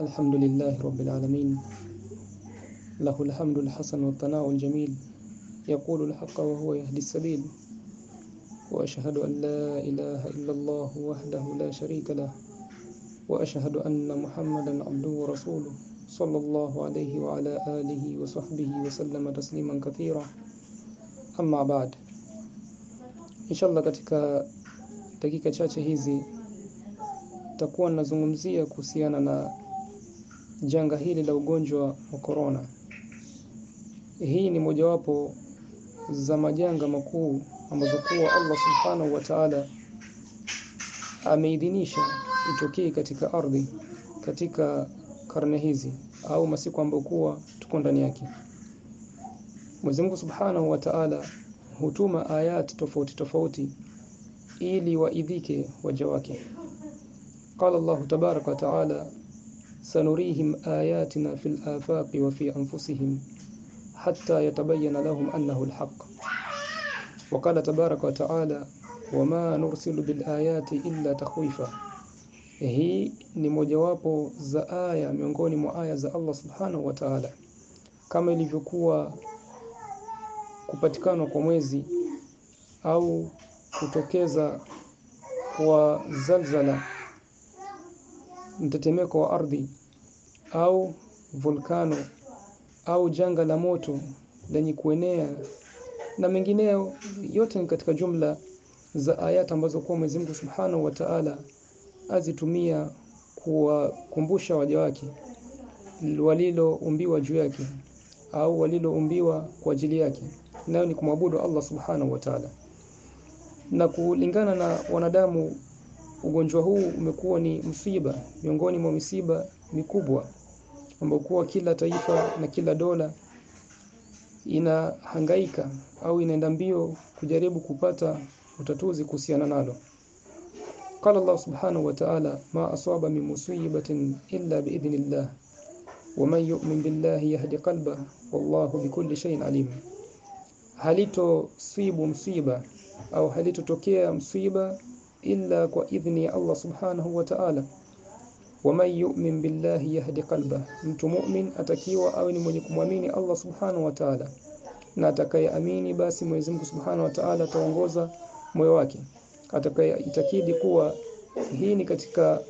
الحمد لله رب العالمين. له الحمد الحسن والثناء الجميل. يقول الحق وهو يهدي السبيل. وأشهد أن لا إله إلا الله وحده لا شريك له. وأشهد أن محمدا عبده ورسوله صلى الله عليه وعلى آله وصحبه وسلم تسليما كثيرا. أما بعد إن شاء الله katika dakika chache hizi takuwa nazungumzia kuhusiana na janga hili la ugonjwa wa korona. Hii ni mojawapo za majanga makuu ambazo kuwa Allah subhanahu wa ta'ala ameidhinisha itokee katika ardhi katika karne hizi au masiku ambayo kuwa tuko ndani yake. Mwenyezi Mungu subhanahu wa ta'ala hutuma ayati tofauti tofauti ili waidhike waja wake. Qala Allahu tabaraka wa ta'ala sanurihim ayatina fil afaqi wa fi anfusihim hatta yatabayyana lahum annahu alhaq wa qala tabaarak wa taala wama nursilu bilayati illa takhwifa hii ni mojawapo za aya miongoni mwa aya za Allah subhanahu wa ta'ala. Kama ilivyokuwa kupatikana kwa mwezi au kutokeza kwa zalzala mtetemeko wa ardhi au volkano au janga la moto lenye kuenea na mengineo yote ni katika jumla za ayat ambazo kwa Mwenyezi Mungu Subhanahu wa Ta'ala azitumia kuwakumbusha waja wake waliloumbiwa juu yake au waliloumbiwa kwa ajili yake. Nayo ni kumwabudu Allah Subhanahu wa Ta'ala. Na kulingana na wanadamu ugonjwa huu umekuwa ni msiba miongoni mwa misiba mikubwa ambayo kuwa kila taifa na kila dola inahangaika au inaenda mbio kujaribu kupata utatuzi kuhusiana nalo. Qala Allah subhanahu wa ta'ala ma asaba min musibatin illa biidhnillah wa man yu'min billahi yahdi qalba wallahu bikulli shay'in alim. Halito sibu msiba au halitotokea msiba illa kwa idhni ya Allah subhanahu wa ta'ala waman yu'min billahi yahdi qalba mtu mu'min atakiwa awe ni mwenye kumwamini Allah subhanahu wa ta'ala na atakayeamini basi Mwenyezi Mungu subhanahu wa ta'ala ataongoza moyo wake atakayeitakidi kuwa hii ni katika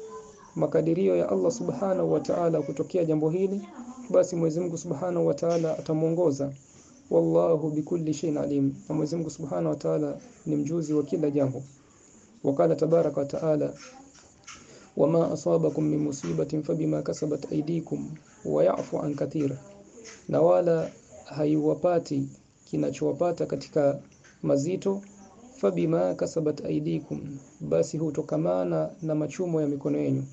makadirio ya Allah subhanahu wa ta'ala kutokea jambo hili basi Mwenyezi Mungu subhanahu wa ta'ala atamuongoza wallahu bikulli shay'in alim na Mwenyezi Mungu subhanahu wa ta'ala ni mjuzi wa kila jambo وقال تبارك وتعالى وما أصابكم من مصيبة فبما كسبت أيديكم ويعفو عن كثير na wala haiwapati kinachowapata katika mazito fabima kasabat aidikum basi hutokamana na machumo ya mikono yenu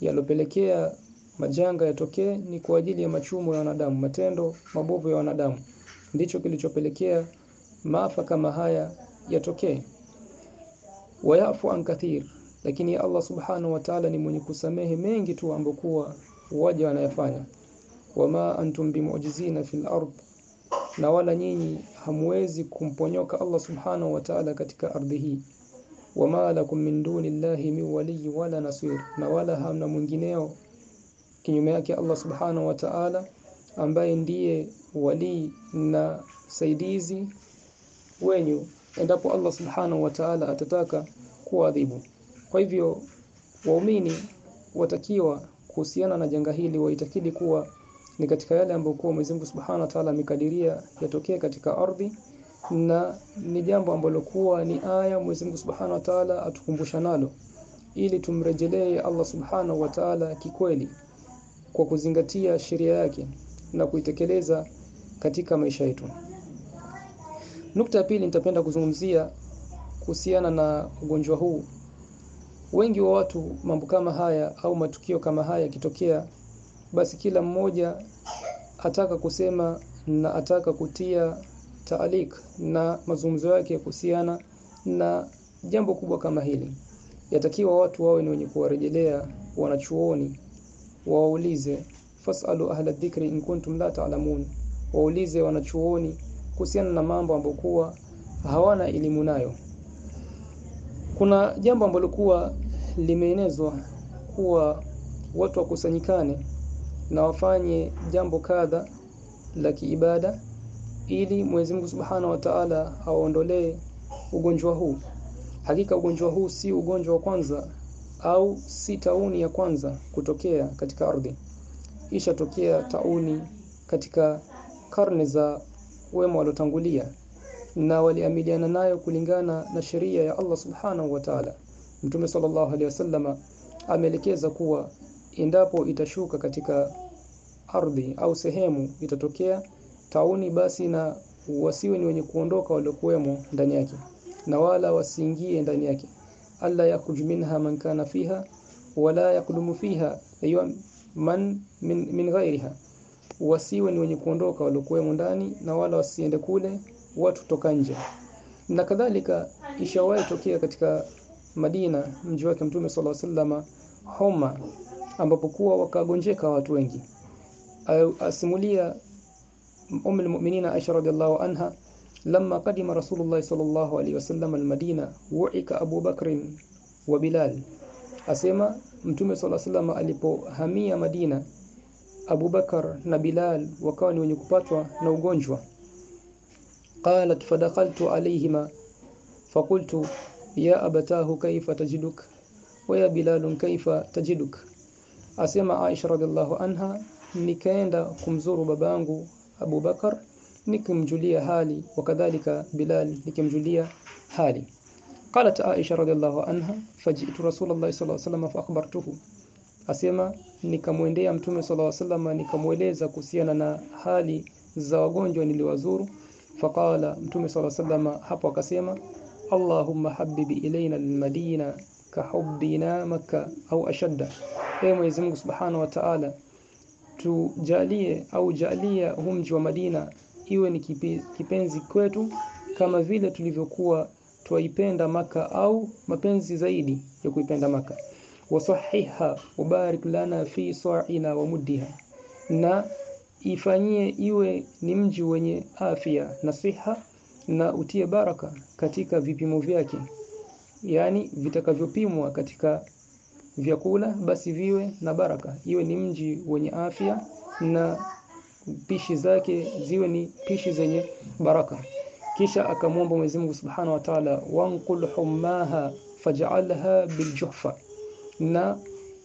yalopelekea majanga yatokee ni kwa ajili ya machumo ya wanadamu matendo mabovu ya wanadamu ndicho kilichopelekea maafa kama haya yatokee wayafu an kathir. Lakini Allah subhanahu wa ta'ala ni mwenye kusamehe mengi tu ambokuwa waja wanayafanya. Wama antum bimu'jizina fil ard. Na wala nyinyi hamwezi kumponyoka Allah subhanahu wa ta'ala katika ardhi hii. Wama lakum min dunillahi min wali wala nasir. Na wala hamna mwingineo kinyume yake Allah subhanahu wa ta'ala ambaye ndiye wali na saidizi wenyu endapo Allah subhanahu wa ta'ala atataka kuadhibu. Kwa hivyo waumini watakiwa kuhusiana na janga hili waitakidi kuwa ni katika yale ambayo kwa Mwenyezi Mungu Subhanahu wa Ta'ala amekadiria yatokee katika ardhi na ni jambo ambalo kuwa ni aya Mwenyezi Mungu Subhanahu wa Ta'ala atukumbusha nalo ili tumrejelee Allah Subhanahu wa Ta'ala kikweli kwa kuzingatia sheria yake na kuitekeleza katika maisha yetu. Nukta ya pili nitapenda kuzungumzia kuhusiana na ugonjwa huu. Wengi wa watu mambo kama haya au matukio kama haya yakitokea, basi kila mmoja ataka kusema na ataka kutia taalik na mazungumzo yake kuhusiana na jambo kubwa kama hili. Yatakiwa watu wawe ni wenye kuwarejelea wanachuoni, waulize fasalu ahla dhikri in kuntum la ta'lamun, waulize wanachuoni kuhusiana na mambo ambayo kuwa hawana elimu nayo. Kuna jambo ambalo kuwa limeenezwa kuwa watu wakusanyikane na wafanye jambo kadha la kiibada ili Mwenyezi Mungu Subhanahu wa Ta'ala aondolee ugonjwa huu hakika ugonjwa huu si ugonjwa wa kwanza au si tauni ya kwanza kutokea katika ardhi ishatokea tauni katika karne za wema waliotangulia na waliamiliana nayo kulingana na sheria ya Allah Subhanahu wa Ta'ala. Mtume sallallahu alaihi wasallama ameelekeza kuwa endapo itashuka katika ardhi au sehemu itatokea tauni basi na wasiwe ni wenye kuondoka waliokuwemo ndani yake na wala wasiingie ndani yake. Alla yakhruj minha man kana fiha wala yakdumu fiha aywa man min, min ghairiha wasiwe ni wenye kuondoka waliokuwemo ndani na wala wasiende kule watu toka nje na kadhalika ishawahi tokea katika Madina mji wake Mtume صلى الله عليه homa ambapo kuwa wakagonjeka watu wengi asimulia أم المؤمنين عائشة رضي الله عنها لما قدم رسول الله صلى الله عليه وسلم المدينة وعك أبو بكر وبلال asema mtume sala salama alipohamia Madina Abubakar na Bilal wakawa ni wenye kupatwa na ugonjwa. Qalat fadakhaltu alayhima faqultu ya abatahu kaifa tajiduk wa ya Bilal kaifa tajiduk. Asema Aisha radhiallahu anha, nikaenda kumzuru babangu Abubakar nikimjulia hali wakadhalika Bilal nikimjulia hali. Qalat Aisha radhiallahu anha fajitu Rasulullah sallallahu alayhi wasallam fa akhbartuhu, asema nikamwendea Mtume sala salama nikamweleza kuhusiana na hali za wagonjwa niliwazuru. Faqala, Mtume sala salama hapo akasema, Allahumma habibi ilaina almadina kahubbina Makka au ashadda. Ee Mwenyezi Mungu subhanahu wa ta'ala, tujalie au jalia huu mji wa Madina iwe ni kipenzi kwetu kama vile tulivyokuwa twaipenda Maka au mapenzi zaidi ya kuipenda Maka wasahiha wabarik lana fi sa'ina wa muddiha. Na ifanyie iwe ni mji wenye afya na siha na utie baraka katika vipimo vyake. Yani vitakavyopimwa katika vyakula basi viwe na baraka. Iwe ni mji wenye afya na pishi zake ziwe ni pishi zenye baraka. Kisha akamwomba Mwenyezi Mungu Subhanahu wa Ta'ala wanqul hummaha faj'alha biljuhfa na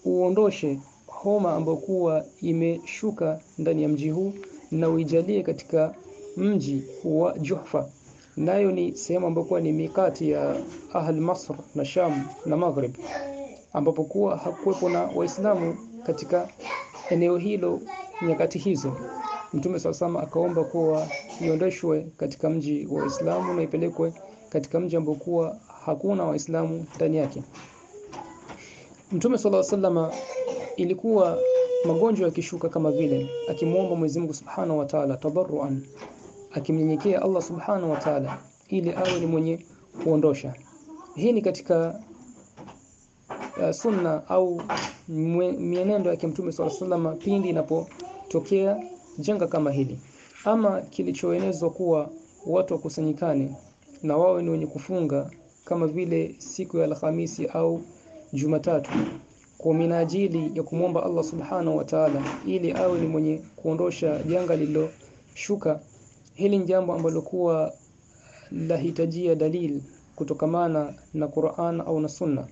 uondoshe homa ambayo kuwa imeshuka ndani ya mji huu na uijalie katika mji wa Juhfa nayo ni sehemu ambayo kuwa ni mikati ya ahli Masr na Sham na Maghrib ambapo kuwa hakuwepo na Waislamu katika eneo hilo nyakati hizo Mtume SAW akaomba kuwa iondoshwe katika mji wa Waislamu na ipelekwe katika mji ambao kuwa hakuna Waislamu ndani yake. Mtume SAW ilikuwa magonjwa yakishuka kama vile akimwomba Mwenyezi Mungu Subhanahu wa Ta'ala tabarruan, akimnyenyekea Allah Subhanahu wa Ta'ala ili awe ni mwenye kuondosha. Hii ni katika uh, sunna au mienendo ya Mtume SAW pindi inapotokea janga kama hili ama kilichoenezwa kuwa watu wakusanyikane na wawe ni wenye kufunga kama vile siku ya Alhamisi au Jumatatu kwa minajili ya kumwomba Allah Subhanahu wa Ta'ala ili awe ni mwenye kuondosha janga lililoshuka. Hili ni jambo ambalo kuwa lahitajia dalil kutokamana na Qur'an au na Sunna.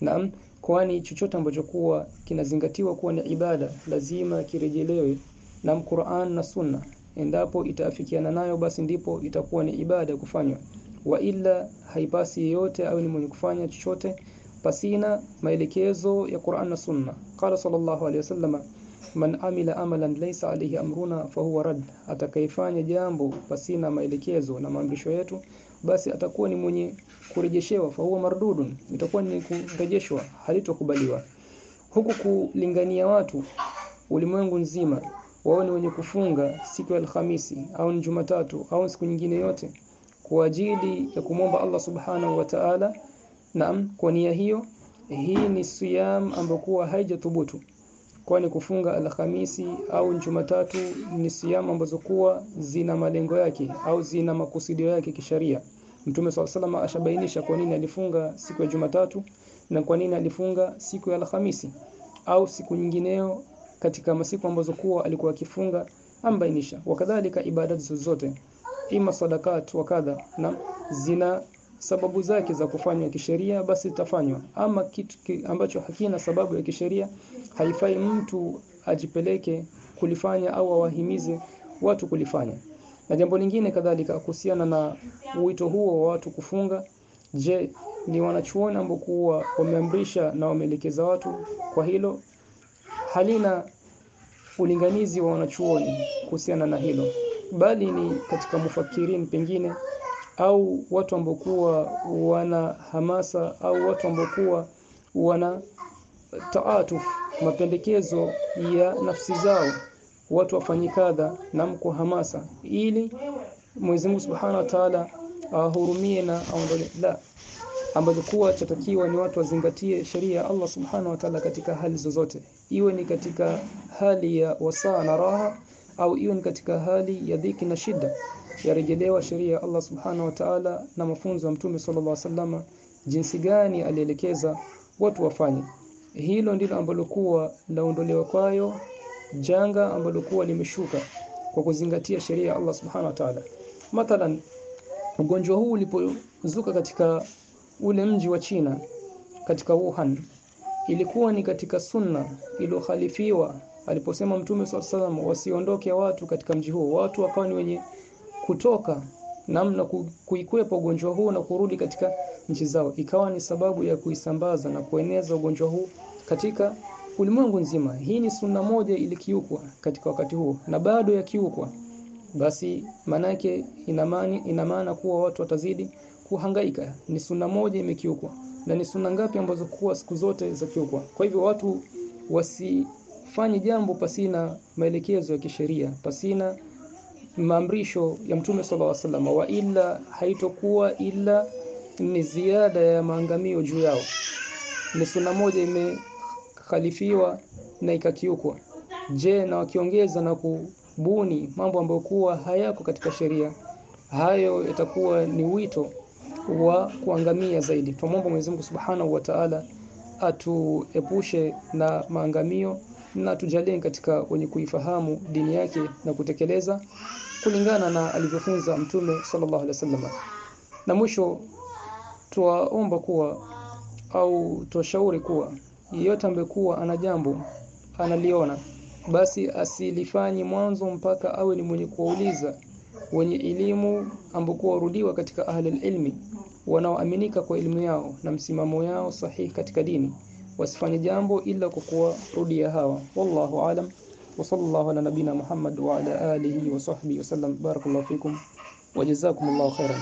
Naam kwani chochote ambacho kuwa kinazingatiwa kuwa ni ibada lazima kirejelewe na Qur'an na Sunna. Endapo itaafikiana nayo basi ndipo itakuwa ni ibada kufanywa. Wa illa haipasi yeyote au ni mwenye kufanya chochote pasina maelekezo ya Qur'an na Sunna. Qala sallallahu alayhi wasallam man amila amalan laysa alayhi amruna fahuwa rad atakayefanya jambo pasina maelekezo na maamrisho yetu basi atakuwa ni mwenye kurejeshewa fahuwa mardudun. Itakuwa ni kurejeshwa halitokubaliwa. Huku kulingania watu ulimwengu nzima wao ni wenye kufunga siku ya Alhamisi au ni Jumatatu au siku nyingine yote kwa ajili ya kumwomba Allah Subhanahu wa Ta'ala naam kwa nia hiyo hii ni siyam ambayo kuwa haijathubutu. Kwani kufunga Alhamisi au Jumatatu ni siyam ambazo kuwa zina malengo yake au zina makusudio yake kisharia. Mtume SAW ashabainisha kwa nini alifunga siku ya Jumatatu na kwa nini alifunga siku ya Alhamisi au siku nyingineo katika masiku ambazo kuwa alikuwa akifunga ambainisha. Wakadhalika ibada zote ima sadakat wakadha na zina sababu zake za kufanywa kisheria basi itafanywa. Ama kitu ki, ambacho hakina sababu ya kisheria haifai mtu ajipeleke kulifanya au awahimize watu kulifanya. Na jambo lingine kadhalika kuhusiana na wito huo wa watu kufunga je ni wanachuoni ambao kuwa wameamrisha na wameelekeza watu kwa hilo? Halina ulinganizi wa wanachuoni kuhusiana na hilo. Bali ni katika mufakirin pengine au watu ambao kuwa wana hamasa au watu ambao kuwa wana taatuf mapendekezo ya nafsi zao watu wafanye kadha na mko hamasa ili Mwenyezi Mungu Subhanahu wa Ta'ala ahurumie na aondole la ambacho kuwa chatakiwa ni watu wazingatie sheria ya Allah Subhanahu wa Ta'ala katika hali zozote. Iwe ni katika hali ya wasaa na raha au iwe ni katika hali ya dhiki na shida yarejelewa sheria ya Allah Subhanahu wa Ta'ala na mafunzo ya Mtume sallallahu alaihi wasallam jinsi gani alielekeza watu wafanye. Hilo ndilo ambalo kuwa laondolewa kwayo janga ambalo kuwa limeshuka kwa kuzingatia sheria ya Allah Subhanahu wa Ta'ala. Mathalan ugonjwa huu ulipozuka katika ule mji wa China katika Wuhan ilikuwa ni katika sunna iliyokhalifiwa aliposema Mtume swalla salam wasiondoke watu katika mji huo watu wakawa ni wenye kutoka namna kuikwepa ugonjwa huu na kurudi katika nchi zao. Ikawa ni sababu ya kuisambaza na kueneza ugonjwa huu katika ulimwengu nzima. Hii ni sunna moja ilikiukwa katika wakati huo na bado yakiukwa. Basi manake ina maana kuwa watu watazidi kuhangaika. Ni sunna moja imekiukwa na ni sunna ngapi ambazo kuwa siku zote za kiukwa. Kwa hivyo watu wasifanye jambo pasina maelekezo ya kisheria pasina maamrisho ya mtume alaihi wasallam wa illa haitokuwa ila ni ziada ya maangamio juu yao. Ni sunna moja imekhalifiwa na ikakiukwa. Je na wakiongeza na kubuni mambo ambayo kuwa hayako katika sheria hayo itakuwa ni wito wa kuangamia zaidi. Tumomba Mwenyezi Mungu Subhanahu wa Ta'ala atuepushe na maangamio na tujalie katika wenye kuifahamu dini yake na kutekeleza kulingana na alivyofunza mtume sallallahu alaihi wasallam. Na mwisho tuwaomba kuwa au tuwashauri kuwa yeyote ambekuwa ana jambo analiona basi asilifanyi mwanzo mpaka awe ni mwenye kuwauliza wenye elimu ambao rudiwa katika ahli ilmi wanaoaminika kwa elimu yao na msimamo yao sahihi katika dini wasifanye jambo ila kwa kuwarudia hawa wallahu alam wa sallallahu ala nabina muhammad wa ala alihi wa sahbihi wasallam barakallahu fikum wa jazakumullahu khairan